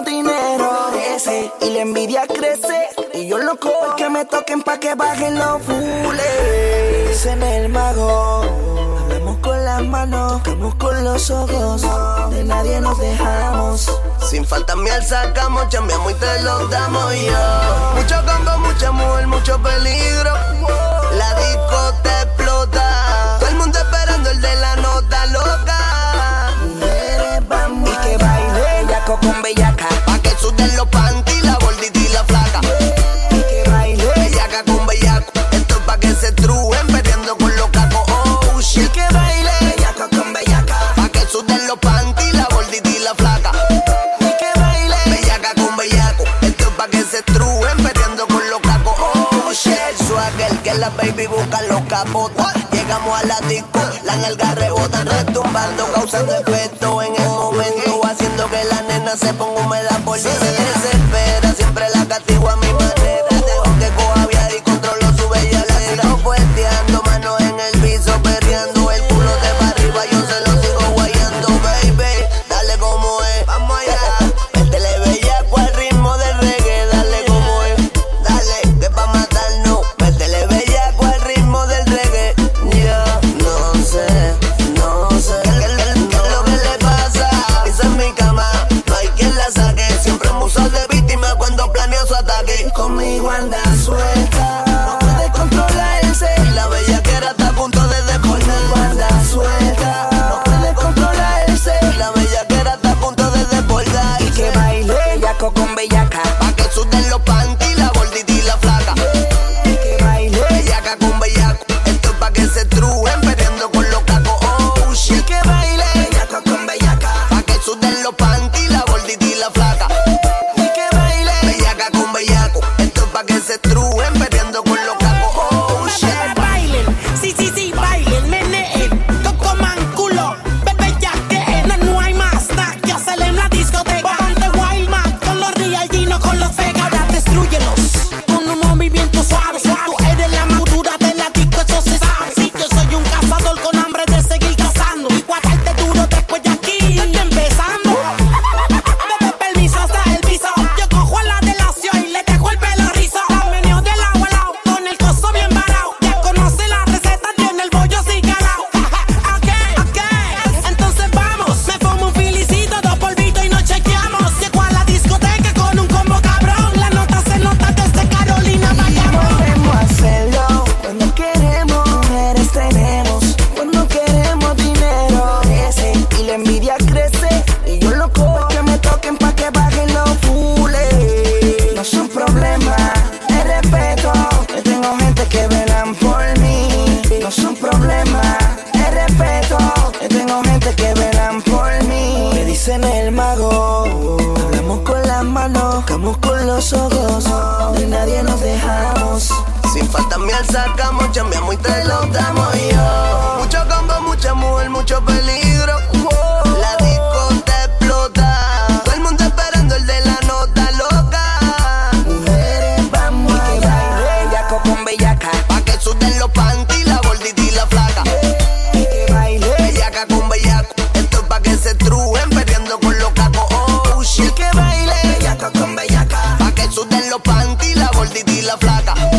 dinero. Crece, y la envidia crece. Y yo loco que me toquen pa' que bajen los fules. Dicen el mago. Hablamos con las manos, tocamos con los ojos. De nadie nos dejamos. Sin falta miel sacamos, chambeamos y te lo damos yo. Mucho congo, mucha mujer, mucho peligro. La disco te explota. Todo el mundo esperando el de la nota loca. Mujeres, vamos. Y que baile, ya con bella baby, busca los capotas. Llegamos a la disco, la nalga rebota, retumbando, causando efecto en el momento, haciendo que la nena se ponga húmeda por. los de nadie nos dejamos. Sin falta miel sacamos, chambeamos y te lo damos yo. Mucho combo, mucha mujer, mucho peligro. La discote explota. Todo el mundo esperando el de la nota loca. Mujeres, vamos y que baile, bellaco con bellaca. Pa' que suden los panty, la gordita y la flaca. Y que baile bellaca con bellaca. Titi la flaca.